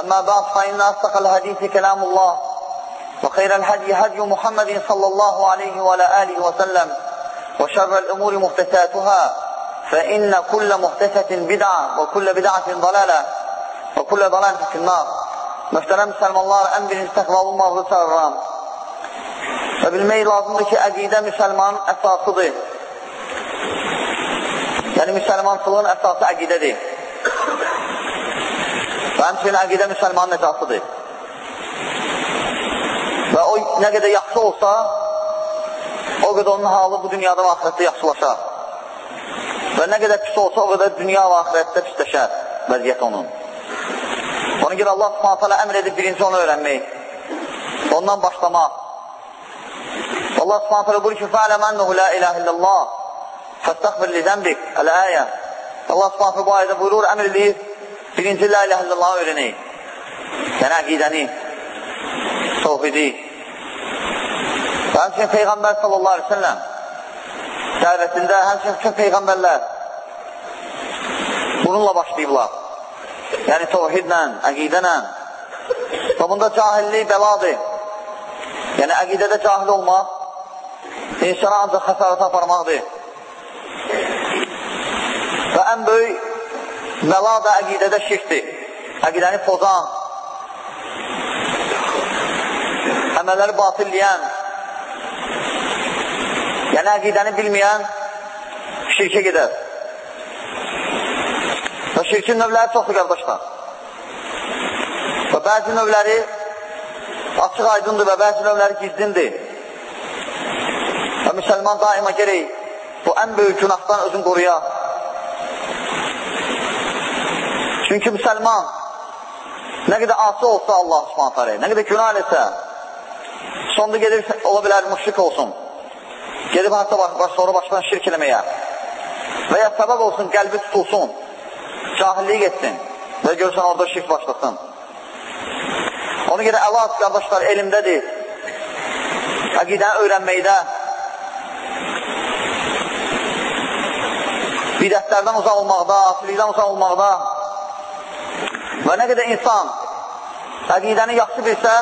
أما بعد فإن أصدق الحديث كلام الله وخير الهدي هدي محمد صلى الله عليه وعلى آله وسلم وشر الأمور محدثاتها فإن كل محدثة بدعة وكل بدعة ضلالة وكل ضلالة في النار Möhtərəm müsəlmanlar, ən birinci təqvalı mağlı çağırıram. Və bilmək lazımdır ki, əqidə müsəlmanın əsasıdır. Yəni, müsəlmançılığın əsası əqidədir. Və həmçinin əqidə müsəlmanın əsasıdır. Və o nə qədər yaxşı olsa, o qədər onun halı bu dünyada və ahirətdə yaxşılaşar. Və nə qədər pis olsa, o qədər dünya və ahirətdə pisləşər vəziyyət onun. Ona görə Allah subhanətələ əmr edib birinci onu öyrənmək. Ondan başlamaq. Allah subhanətələ buyur ki, fəələm ənəhu la iləhə illallah fəstəxfir li zəmbik əl-əyə. Allah subhanətələ bu ayədə buyurur, əmr edir, birinci la iləhə illallahı öyrənək. Yəni əqidəni, tohidi. Və həmçinin Peyğəmbər sallallahu aleyhi ve selləm dəvətində həmçinin bütün Peyğəmbərlər bununla başlayıblar. Yəni tohidlə, əqidənlə. Və bunda cahillik bəladır. Yəni əqidədə cahil olmaq insana ancaq xəsarət aparmaqdır. Və ən böyük bəla da əqidədə şirkdir. Əqidəni pozan, əməlləri batilləyən, yəni əqidəni bilməyən şirkə gedər. Və şirkin növləri çoxdur, qardaşlar. Və bəzi növləri açıq aydındır və bəzi növləri gizlindir. Və müsəlman daima gerək bu ən böyük günahdan özün qoruya. Çünki müsəlman nə qədər asi olsa Allah subhanətləri, nə qədər günah eləsə, sonda gedir, ola bilər müşrik olsun. Gedib hətta baş, sonra başdan şirk eləməyə. Və ya səbəb olsun, qəlbi tutulsun, cahillik etsin və görsən orada şirk başlasın. Ona görə əlaç, qardaşlar, elmdədir. Əqidəni öyrənməkdə, bidətlərdən uzaq olmaqda, asilikdən uzaq olmaqda və nə qədər insan əqidəni yaxşı bilsə,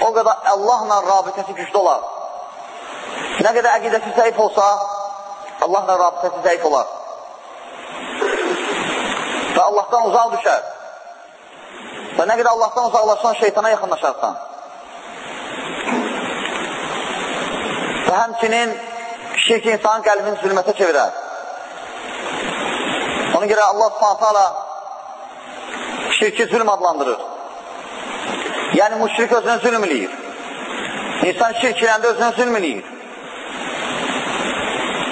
o qədər Allahla rabitəsi güclü olar. Nə qədər əqidəsi zəif olsa, Allahla rabitəsi zəif olar. Və Allahdan uzaq düşər. Və nə qədər Allahdan uzaqlaşsan, şeytana yaxınlaşarsan. Və həmçinin şirk insanın qəlbini zülmətə çevirər. Ona görə Allah subhanətə şirki zülm adlandırır. Yəni, müşrik özünə zülm eləyir. İnsan şirk iləndə özünə zülm eləyir.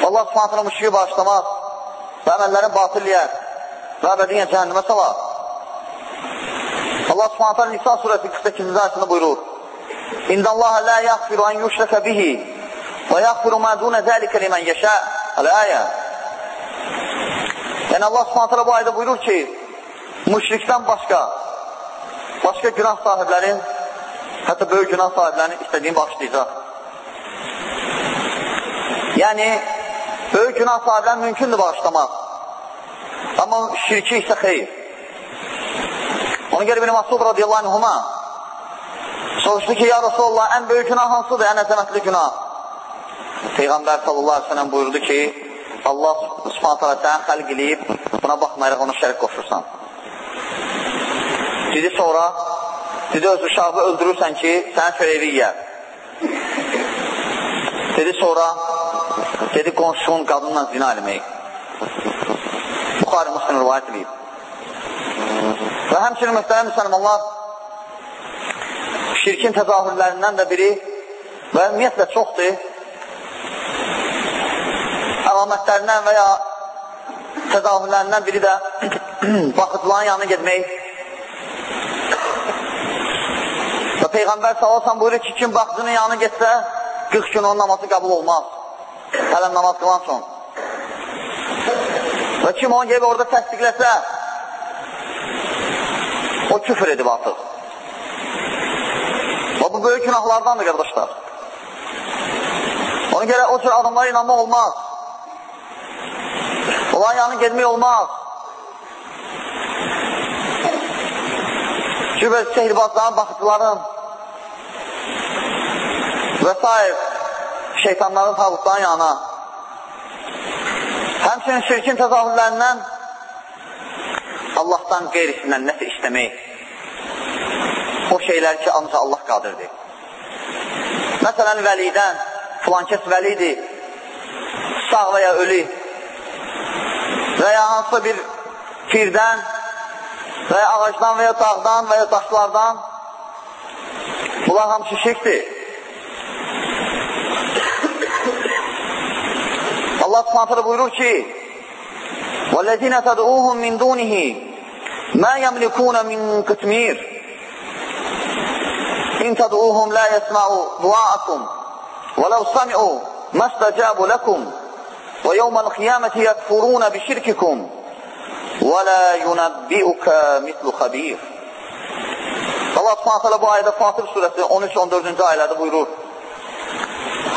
Allah subhanətə müşriki bağışlamaz və əməllərin batilləyər və əbədiyyən cəhənnəmə salar. Allah subhanətə Nisa surəsi 48-ci ayəsində buyurur. İndəllaha la yaxfiru an yuşrəkə bihi və yaxfiru mə dunə zəlikə limən yəşə. Əl-əyə. Yəni Allah subhanətə bu ayda buyurur ki, müşrikdən başqa, başqa günah sahiblərin, hətta böyük günah sahiblərinin istədiyini bağışlayacaq. Yəni, böyük günah sahiblərin mümkündür bağışlamaq. Amma şirki isə xeyr. Ona görə bir Masud radiyallahu anhuma soruşdu ki, ya Rasulullah, ən böyük günah hansıdır, ən əzəmətli günah? Peyğəmbər sallallahu aleyhi ve sellem buyurdu ki, Allah subhanətə alə səni xəlq eləyib, buna baxmayaraq ona şərik qoşursan. Dedi sonra, dedi, öz uşağı öldürürsən ki, sənə çörəyi yiyər. Dedi, sonra, dedi, qonşuğun qadınla zina eləmək. Buxari Müslüm rivayət edib. Və həmçinin mühtərəm müsəlmanlar, şirkin təzahürlərindən də biri və ümumiyyətlə çoxdur, əlamətlərindən və ya təzahürlərindən biri də baxıcıların yanına getmək. Və Peyğəmbər salasan buyurur ki, kim baxıcının yanına getsə, 40 gün onun namazı qəbul olmaz. Hələ namaz qılan son. Və kim onu gəlib orada təsdiqləsə, o küfür edib artıq. Və bu böyük günahlardandır, qardaşlar. Ona görə o cür adamlara inanmaq olmaz. Olan yanı gedmək olmaz. Cübə sehirbazların, baxıcıların və s. şeytanların tağutların yanına. Həmçinin şirkin təzahürlərindən Allahdan qeyrisindən nəsə istəmək. O şeylər ki, ancaq Allah qadirdir. Məsələn, vəlidən, filankəs vəlidir, sağ və ya ölü və ya hansısa bir pirdən və ya ağacdan və ya dağdan və ya daşlardan bunlar hamısı şirkdir. Allah Subhanahu buyurur ki: "Vellezina tad'uuhum min dunihi ma yamlikuna min qitmir. In tad'uuhum la yesma'u du'aakum ve law sami'u mastajabu lakum ve yawmal qiyamati yakfuruna bi shirkikum ve la yunabbi'uka mislu khabir." Allah Subhanahu bu ayədə Fatır surəsi 13-14-cü ayələrdə buyurur: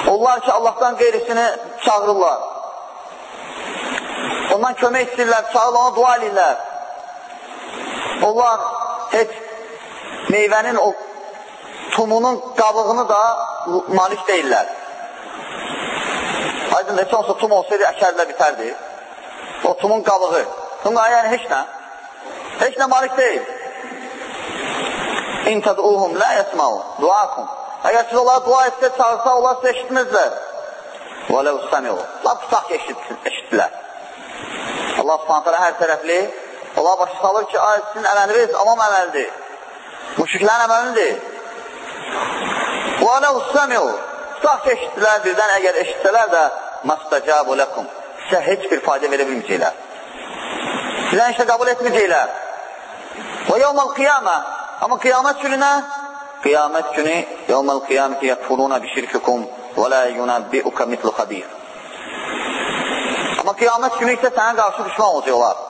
Onlar ki, Allahdan qeyrisini çağırırlar. Ondan kömək istəyirlər, çağırırlar, ona dua edirlər. Onlar heç meyvənin o tumunun qabığını da malik deyirlər. Aydın heç olsa tum olsaydı əkərlə bitərdi. O tumun qabığı. Tumun yəni heç nə. Heç nə malik deyil. İn təd'uhum la yəsmau duakum. Əgər siz onlara dua etsə, çağırsa, onlar sizi eşitmezlər. Və ləv səmiu. Laf tutaq eşitdilər. Subhanətələ hər tərəfli onlar başa salır ki, ay, sizin əməliniz avam əməldir. Müşriklərin əməlidir. Ləv səmiu. Tutaq eşitdilər, birdən əgər eşitsələr də məstəcabu ləkum. Sizə heç bir fayda verə bilməyəcəklər. Sizdən işlə qəbul etməyəcəklər. Yevməl qiyamə. Amma qiyamət gününə Qiyamət günü qiyaməti yəkfuruna bişirkikum və la yunəbbi'uka mitlu xabir. Amma qiyamət günü isə sənə qarşı düşman olacaqlar.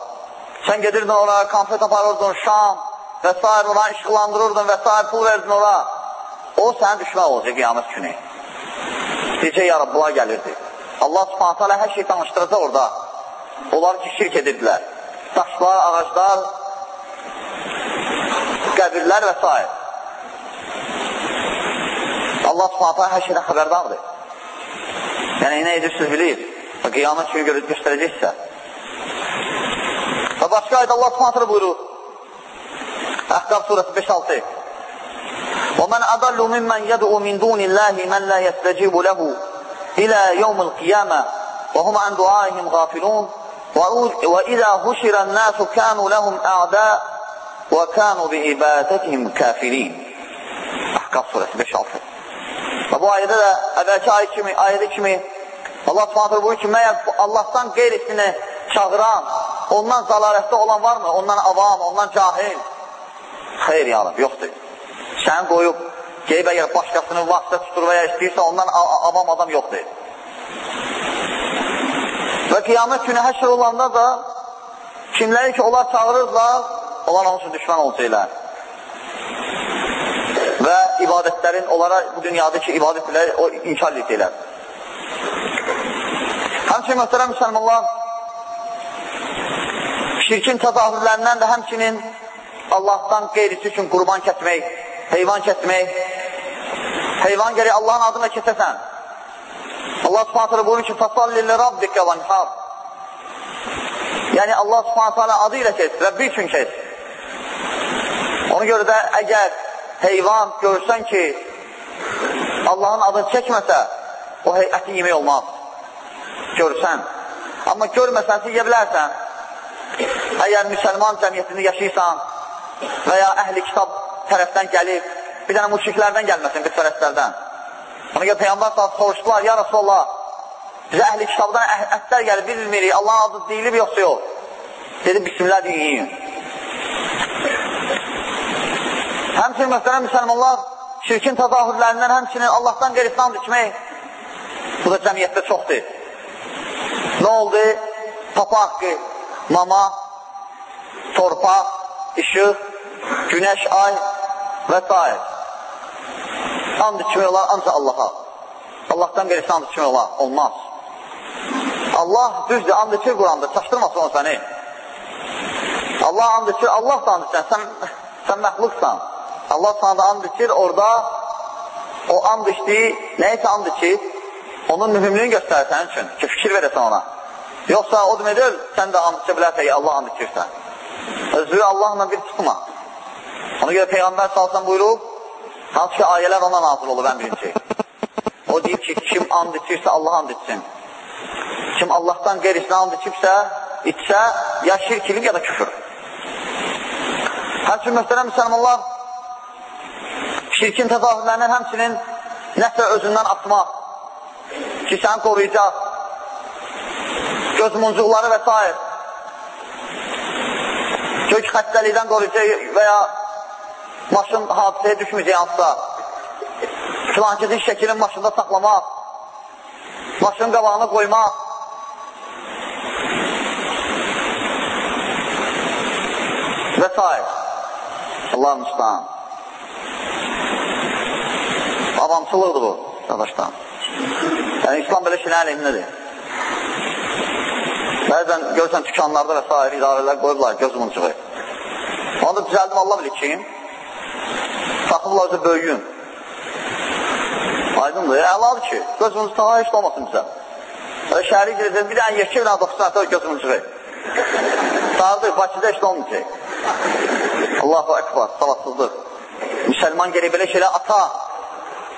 Sən gedirdin oraya, konfet aparırdın, şam və s. oranı işıqlandırırdın və s. pul verdin ora. O sənə düşman olacaq qiyamət günü. Necə yarabbular gəlirdi. Allah subhanətə alə hər şey tanışdıracaq orada. Onlar ki, şirk edirdilər. Daşlar, ağaclar, qəbirlər və s. Allah subhanətə hər şeydən xəbərdardır. Yəni, nə edirsiniz bilir və qiyamət günü görüb göstərəcəksə. Və başqa ayda Allah subhanətə buyurur. Əhqab surəsi 5-6 وَمَنْ أَضَلُّ مِمَّنْ يَدْعُ مِنْ دُونِ اللَّهِ مَنْ لَا يَسْتَجِيبُ لَهُ إِلَى يَوْمِ الْقِيَامَةِ وَهُمْ عَنْ دُعَائِهِمْ غَافِلُونَ وَإِذَا هُشِرَ النَّاسُ كَانُوا لَهُمْ أَعْدَاءَ وَكَانُوا بِعِبَادَتِهِمْ كَافِرِينَ Əhqab surəsi 5-6 Və bu ayədə də əvvəlki ayə kimi, ayədə kimi Allah subhanətlə buyur ki, məyər Allahdan qeyrisini çağıran, ondan zalarətdə olan varmı? Ondan avam, ondan cahil. Xeyr, ya Rab, yoxdur. Sən qoyub, qeyb əgər başqasını vasitə tutur və ya istəyirsə, ondan avam adam yoxdur. Və qiyamət günü həşr olanda da kimləri ki, onlar çağırırlar, onlar onun üçün düşman olacaqlar və ibadətlərin onlara bu dünyadakı ibadətləri o inkar edilər. Həmçinin möhtərəm müsəlmanlar, şirkin təzahürlərindən də həmçinin Allahdan qeyrisi üçün qurban kəsmək, heyvan kəsmək, heyvan gəri Allahın adına kəsəsən. Allah subhanətələ buyurur ki, fəsallilli rabbikə vanhar. Yəni Allah subhanətələ adı ilə kes, Rəbbi üçün kes. Ona görə də əgər heyvan görsən ki, Allahın adını çəkməsə, o əti yemək olmaz. Görsən. Amma görməsənsə, yeyə bilərsən. Əgər müsəlman cəmiyyətində yaşayırsan və ya əhli kitab tərəfdən gəlib, bir dənə müşriklərdən gəlməsin, qıssərəslərdən. Ona görə Peyyambar sahib soruşdular, ya Rasulallah, bizə əhli kitabdan ətlər gəlib, biz bilmirik, Allahın adı deyilib yoxsa yox. Dedi, bismillah deyin. Həmçinin mühtərəm müsəlmanlar, şirkin təzahürlərindən həmçinin Allahdan qeyristan düşmək, bu da cəmiyyətdə çoxdur. Nə oldu? Papa haqqı, mama, torpaq, işıq, günəş, ay və s. And içmək olar ancaq Allaha. Allahdan qeyristan and içmək olar, olmaz. Allah düzdür, and içir Quranda, çaşdırmasın o səni. Allah and içir, Allah da and içir, sən, sən məxluqsan. Allah sana da and içir, orada o and içdiyi, nəyəsə and içir, onun mühümlüyünü göstərir sənin üçün ki, fikir verəsən ona. Yoxsa o deməkdir, sən də and içə bilərsən Allah and içirsən. Özü Allahla bir tutma. Ona görə Peyğəmbər salsan buyurub, hansı ki, ayələr ona nazil olub ən birinci. O deyib ki, kim and içirsə, Allah and içsin. Kim Allahdan qeyrisinə and içibsə, içsə, ya şirk ilib, ya da küfür. Həmçin, mühtərəm müsəlmanlar, şirkin təzahürlərindən həmçinin nəsə özündən atmaq ki, səni qoruyacaq, göz muncuqları və s. Gök xəstəlikdən qoruyacaq və ya maşın hadisəyə düşməyəcək hansısa, filanketin şəkilin maşında saxlamaq, maşının qabağına qoymaq, və s. Allah müstəhan. Avamçılıqdır bu, qardaşdan. Yəni, İslam belə şeylərin elminədir. Bəzən görsən tükanlarda və s. idarələr qoyublar göz muncuğu. Onu da düzəldim, Allah bilir kim. Taxıblar özü böyüyün. Aydındır, əladır ki, göz muncuğu taxa heç olmasın bizə. Öyle şəhəri girəcək, bir dənə yekə, bir dənə 9 sənətə göz muncuğu. Sağdır, Bakıda heç olmayacaq. Allahu Ekber, salatsızlıq. Müsəlman gerək belə şeylə ata,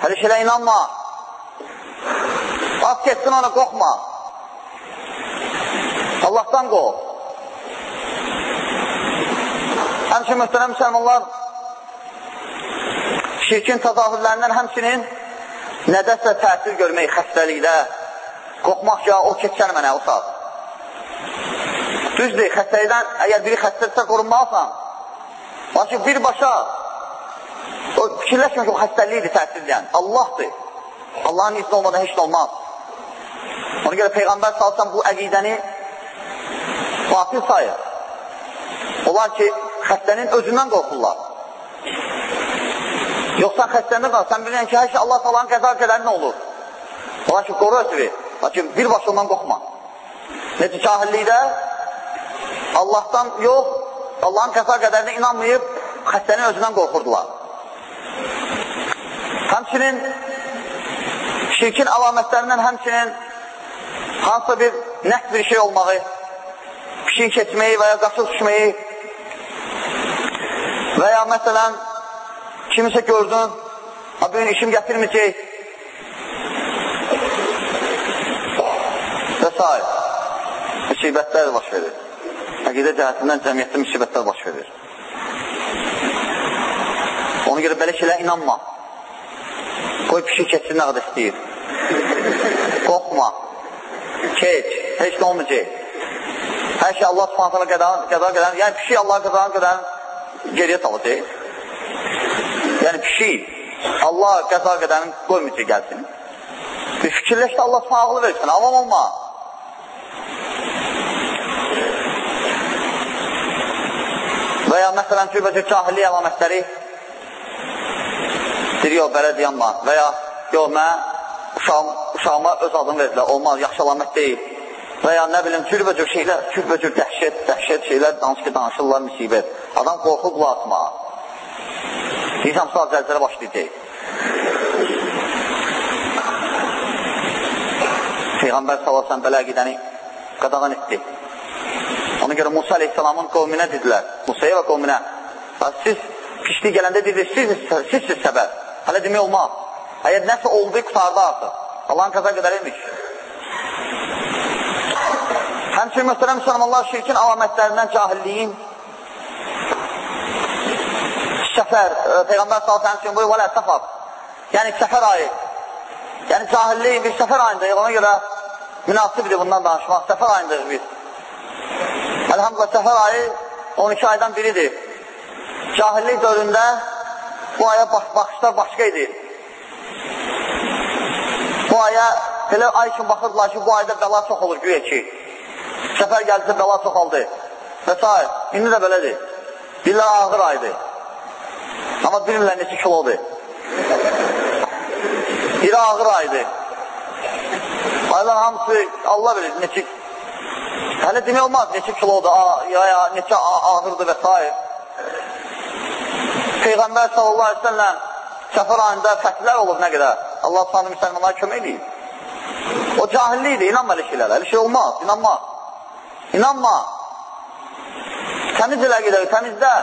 hələ şeylə inanma. Az ketsin ona, qorxma. Allahdan qorx. Həmçin, mühtərəm müsəlmanlar, şirkin təzahürlərindən həmçinin nədəsə təsir görmək xəstəlikdə, qorxmaq ki, o keçsən mənə o saat. Düzdür, xəstəlikdən, əgər biri xəstəlikdə qorunmalısan, lakin birbaşa o fikirləşmə ki, o xəstəlikdir təsirləyən. Allahdır. Allahın izni olmadan heç də olmaz. Ona görə Peyğəmbər salsan bu əqidəni batil sayır. Onlar ki, xəstənin özündən qorxurlar. Yoxsa xəstəndə qal, sən bilirsən ki, hər şey Allah salanın qəza qədəri nə olur? Onlar ki, qoru ötürü. Lakin birbaşa ondan qorxma. Necə cahillikdə Allahdan yox, Allahın qəza qədərinə inanmayıb, xəstənin özündən qorxurdular. Həmçinin şirkin əlamətlərindən həmçinin hansısa bir nəhd bir şey olmağı, pişik keçməyi və ya qaçıq düşməyi və ya məsələn kimisə gördün, ha, bugün işim gətirməyəcək və s. Müsibətlər baş verir. Əqidə cəhətindən cəmiyyətdə müsibətlər baş verir. Ona görə belə şeylə inanma. Qoy pişik keçsin nə qədər istəyir. Qorxma. Keç. Heç nə olmayacaq. Hər şey Allah subhanətələ qədər, qədər, qədər, yəni pişik Allah qədər, qədər geriyə salacaq. Yəni pişik Allah qəza qədərini qoymayacaq gəlsin. Bir fikirləş də Allah subhanətələ versin, avam olma. Və ya məsələn, cürbəcür cahillik əlamətləri deyir, yox, belə deyanma və ya yox, mən uşağıma öz adını verdilər, olmaz, yaxşı əlamət deyil və ya nə bilim, cürbəcür şeylər, cürbəcür dəhşət, dəhşət şeylər danış ki, danışırlar, müsibət. Adam qorxu qulaq atmağa. Deyirəm, sağ zəlzələ başlayacaq. Peyğəmbər salasən belə qidəni qadağan etdi. Ona görə Musa aleyhissalamın qovminə dedilər, Musaya və qovminə, siz Pislik gələndə deyir, siz, sizsiz səbəb. Hələ demək olmaz. Əgər nəsə oldu, qutardı artıq. Allahın qəza qədər imiş. Həmçin, müstərəm müsəlmanlar, şirkin alamətlərindən cahilliyin səfər, e, Peyğəmbər sallallahu həmçin buyur, vələ səfər. Yəni, səfər ayı. Yəni, cahillik bir səfər ayındayıq, ona görə münasibdir bundan danışmaq. Səfər ayındayıq biz. Əlhamdülillah, səfər ayı 12 aydan biridir. Cahillik dövründə bu aya baş, baxışlar başqa idi. Bu aya elə ay üçün baxırdılar ki, bu ayda bəla çox olur güya ki. Səfər gəlsə bəla çox aldı. Və s. İndi də belədir. Billər ağır aydır. Amma bilmirlər neçə kilodur. Biri ağır aydır. Aylar hamısı Allah bilir neçə Hələ demək olmaz neçə kilodur, ya, ya neçə ağırdır və s. Peyğəmbər sallallahu aleyhi ve sellem səfər ayında fətlər olub nə qədər. Allah sanı müsəlmanlara kömək edeyim. O cahillikdir, inanma elə şeylərə. Elə şey olmaz, inanma. İnanma. Təmiz elə gedək, təmizdə.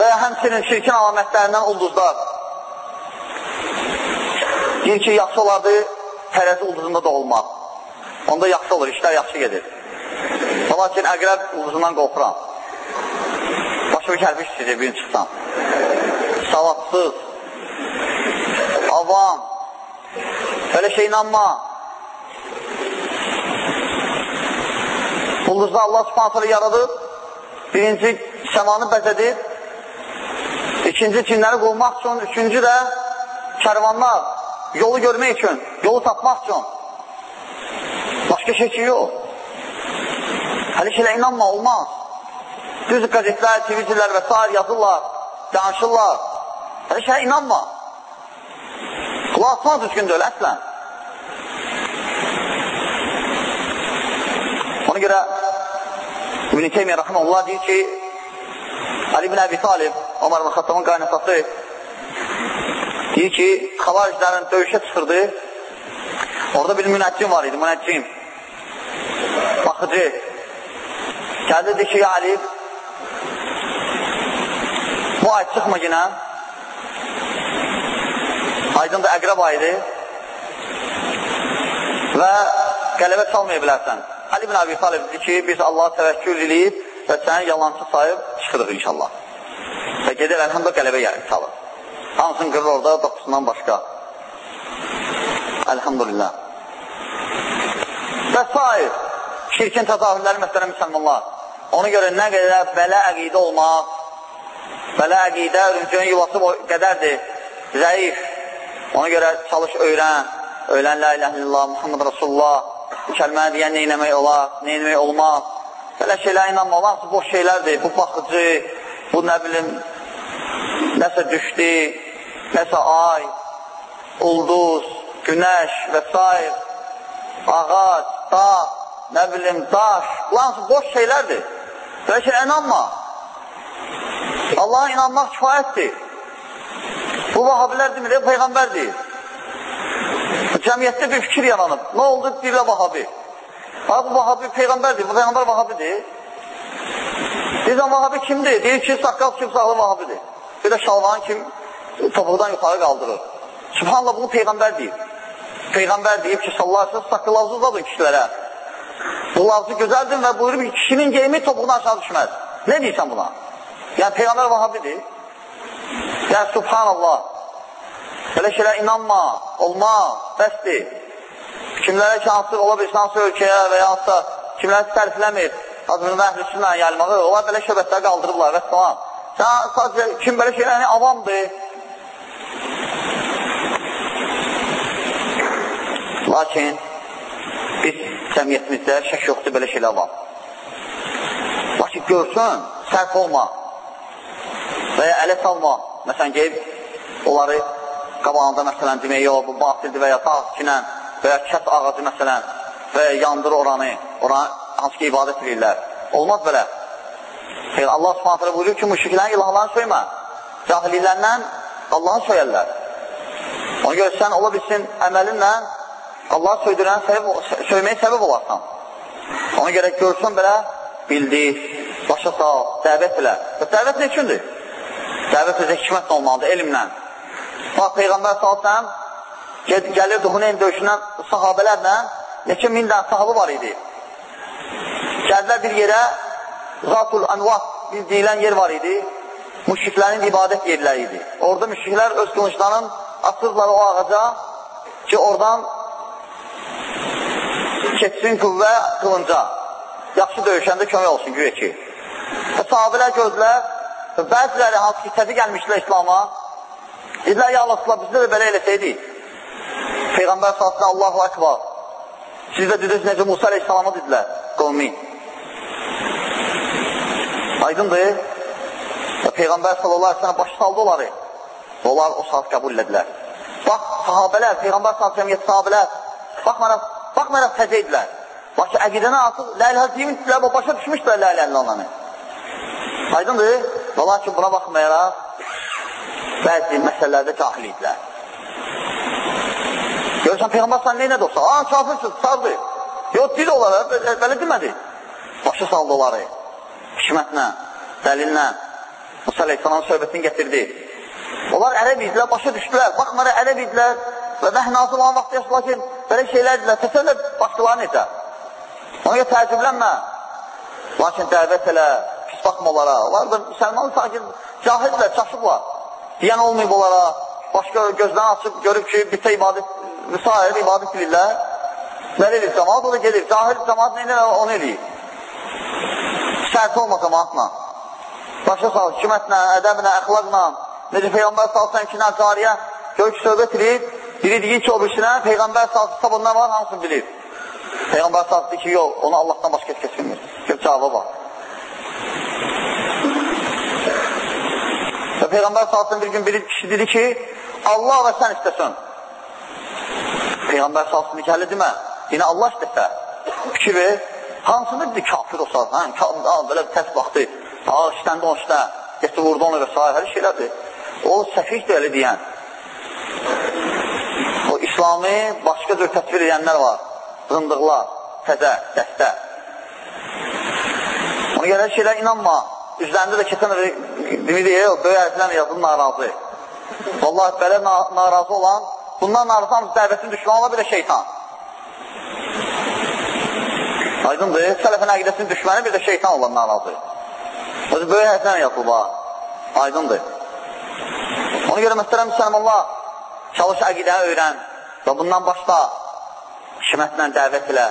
Və həmçinin şirkin alamətlərindən ulduzlar. Deyir ki, yaxşı olardı tərəzi ulduzunda da olmaq. Onda yaxşı olur, işlər yaxşı gedir. Lakin əqrəb ulduzundan qorxuram. Başımı bir gün çıxsam. Savadsız, avam, belə şey inanma. Ulduzda Allah subhanətələ yaradıb, birinci səmanı bəzədir, ikinci cinləri qovmaq üçün, üçüncü də kərvanlar, yolu görmək üçün, yolu tapmaq üçün. Başqa şey ki, yox. Hələ şeylə inanma, olmaz. Düz qəzetlər, televizorlər və s. yazırlar, danışırlar. Hələ şeylə inanma. Qulaq atmaq düzgün deyil, əslən. Ona görə İbn-i Teymiyyə Rəhməlullah deyir ki, Ali ibn Əbi Talib, Omar ibn Xattamın qaynatası deyir ki, xavariclərin döyüşə çıxırdı. Orada bir münəccim var idi, münəccim. Baxıcı. Gəldi dedi ki, Ali, bu ay çıxma yenə. Aydın da əqrəb ayıdır və qələbə çalmaya bilərsən. Ali ibn Abi Talib dedi ki, biz Allaha təvəkkül edib və səni yalancı sayıb çıxırıq inşallah. Və gedir, əlhamdə qələbə çalır. Hansın qırır orada, dokusundan başqa. Əlhamdülillah. Və s. Şirkin təzahürləri məsələn müsəlmanlar. Ona görə nə qədər belə əqidə olmaq, belə əqidə örümcünün yuvası qədərdir, zəif. Ona görə çalış, öyrən, öyrən la ilə illallah, Muhammed Rasulullah, kəlməni deyən neynəmək olar, neynəmək olmaz. Belə şeylər inanma, olansı boş şeylərdir, bu baxıcı, bu nə bilim, nəsə düşdü, nəsə ay, ulduz, günəş və s. ağac, dağ, nə bilim, daş, lansı boş şeylərdir. Belə şey inanma. Allaha inanmaq kifayətdir. Bu vahabilər demir, Peyğəmbər deyir. Cəmiyyətdə bir fikir yaranıb. Nə oldu? Deyirlə vahabi. Ha, bu vahabi Peyğəmbərdir. Bu Peyğəmbər vahabidir. Deyirsən, vahabi kimdir? Deyir ki, saqqal kim sağlı vahabidir. Bir də şalvanın kim topuqdan yuxarı qaldırır. Subhanallah, bunu Peyğəmbər deyir. Peyğəmbər deyib ki, sallallahu aleyhi ve sellem saqqal uzadın kişilərə. Bu lafzı gözəldir və buyurub ki, kişinin geyimi topuğuna aşağı düşməz. Nə deyirsən buna? Yəni, Peyğəmbər vahabidir. Yəni, subhanallah. Belə şeylər inanma, olmaz, bəsdir. Kimlərə ki, hansı ola bir hansı ölkəyə və ya hansısa kimlərə tərifləmir, adını və əhlüsünlə yayılmağı, onlar belə şöbətlər qaldırırlar və s. Sən sadəcə, kim belə şeylər, yəni avamdır. Lakin biz cəmiyyətimizdə şək yoxdur, belə şeylər var. Lakin görsün, sərf olma və ya ələ salma. Məsələn, geyib onları qabağında məsələn demək, yox, bu batildir və ya dağ kinə və ya kət ağacı məsələn və ya yandır oranı, oranı hansı ki, ibadət edirlər. Olmaz belə. Xeyr, Allah subhanətlə buyuruyor ki, müşriklərin ilahlarını söymə. Cahilliklərindən Allahı söyərlər. Ona görə sən ola bilsin əməlinlə Allah söydürən səbəb, söyməyə səbəb olarsan. Ona görə görsən belə, bildi, başa sal, dəvət elə. Və dəvət nə üçündür? Dəvət özə hikmətlə olmalıdır, elmlə. Bax, Peyğəmbər salsam, gəlirdi Huneyn döyüşündən sahabələrlə, neçə min dənə sahabı var idi. Gəldilər bir yerə, Zatul Anvat deyilən yer var idi, müşriklərin ibadət yerləri idi. Orada müşriklər öz qılınclarının atırlar o ağaca ki, oradan keçsin qüvvə qılınca. Yaxşı döyüşəndə kömək olsun, güya ki. Və sahabələr gördülər və bəziləri hansı ki, tədi gəlmişlər İslama, dedilər, ya Allah, bizdə də belə eləsəydik. Peyğəmbər salsın, Allahu Akbar. Siz də dediniz, necə Musa aleyhissalama dedilər, qovmi. Aydındır. Və Peyğəmbər sallallahu aleyhi ve sellem başı saldı onları. Onlar o saat qəbul edilər. Bax, sahabələr, Peyğəmbər sallallahu sahabələr, baxmayaraq, baxmayaraq təzə idilər. Başı əqidənə artıq ləyləl deyirdilər, o başa düşmüşdür ləyləl olanı. Aydındır. Və lakin buna baxmayaraq, bəzi məsələlərdə cahil idilər. Görürsən, Peyğəmbər sallallahu aleyhi olsa, aa, kafirsiniz, sardı. Yox, dil olaraq, belə demədi. Başı saldı onları. Hikmətlə, dəlillə. Musa Aleyhisselam söhbətini gətirdi. Onlar ərəb idilər, başa düşdülər. Baxmara ərəb idilər və vəh nazil olan vaxt yaşlı, lakin belə şeylər idilər. Təsəllə başqaları necə? Ona görə təəccüblənmə. Lakin dəvət elə, baxma onlara. Onlar da müsəlmanı sanki cahildirlər, çaşıblar. Deyən olmayıb onlara. Başqa gözdən açıb görüb ki, bitə ibadət, müsair ibadət bilirlər. Nə edir cəmaat? O da gedir. Cahil cəmaat nə edir? Onu edir. Şərt olma cəmaatla başa sal, hikmətlə, ədəblə, əxlaqla, necə Peyğəmbər salsan ki, cariyə gör ki, söhbət edib, biri deyir ki, o birsinə, Peyğəmbər salsı kitabından var, hamısını bilir. Peyğəmbər salsı ki, yox, onu Allahdan başqa heç bilmir. Gör cavabı var. Peyğəmbər salsın bir gün biri kişi dedi ki, Allah və sən istəsən. Peyğəmbər salsın ki, hələ demə, yine Allah istəsə. Fikir ver, hansını dedi kafir olsa, hə, belə təs vaxtı, Ağa işləndə on işlə, getdi vurdu onu və s. hər şeylədir. O səfihdir elə deyən. O İslami başqa cür təsvir edənlər var. Zındıqlar, təzə, dəstə. Ona görə şeylər inanma. Üzlərində də keçən dimi deyir, böyük hərflərlə yazılır narazı. Vallahi belə narazı olan, bundan narazı hamısı dəvətin düşmanı ola bir də şeytan. Aydındır, sələfin əqidəsinin düşməni bir də şeytan olan narazı. Özü böyük həddən yapılır, aydındır. Ona görə məsələn, müsəlmanlar, çalış əqidəni öyrən və bundan başla hikmətlə dəvət elə.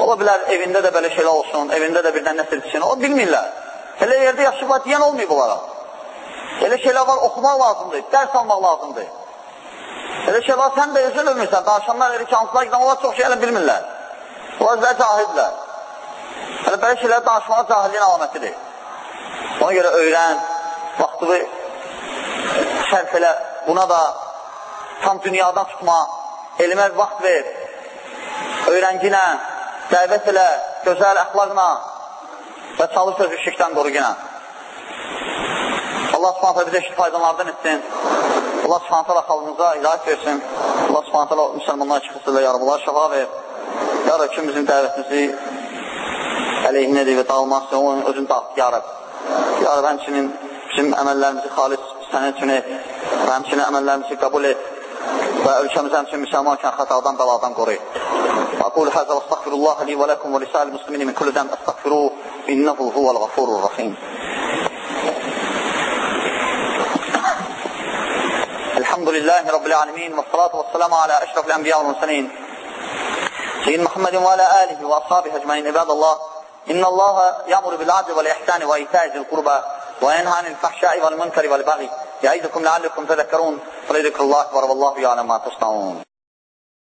Ola bilər, evində də belə şeylər olsun, evində də birdən nəsə etsin, o bilmirlər. Elə yerdə yaşayıblar, deyən olmayıb onlara. Elə şeylər var, oxumaq lazımdır, dərs almaq lazımdır. Elə şeylər sən də özün ölmürsən, danışanlar elə ki, hansılar gidən, onlar çox şeylə bilmirlər. Onlar üzrə cahildirlər. Elə belə şeylər danışmağa cahilliyin alamətidir. Ona görə öyrən, vaxtını sərf elə, buna da tam dünyadan tutma, elmə vaxt ver, öyrəncinə, dəvət elə, gözəl əxlaqla və çalış öz şirkdən qoruqina. Allah subhanətə bizə faydalardan etsin. Allah subhanətə xalqımıza hidayət versin. Allah subhanətə müsəlmanlar çıxısıyla yarabalar şəfa ver. Ya Rab ki, bizim dəvətimizi əleyhinədir və dağılmazsa, onun özünü dağıt, ya Rab. Ya Rab, həmçinin bizim əməllərimizi xalis sənin üçün et və həmçinin əməllərimizi qəbul et və ölkəmizi həmçinin müsəlmanken xətadan, bəladan qoru. Və astagfirullah li və ləkum və lisəl müslimini min kulli dəm astagfiru innəhu huvəl qafurur rəxim. الحمد لله رب العالمين والصلاة والسلام على أشرف الأنبياء والمرسلين سيدنا محمد وعلى آله وأصحابه أجمعين. عباد الله إن الله يأمر بالعدل والإحسان وإيتاء ذي القربى وينهى عن الفحشاء والمنكر والبغي يعظكم لعلكم تذكرون. فلذكر الله أكبر والله يعلم ما تصنعون.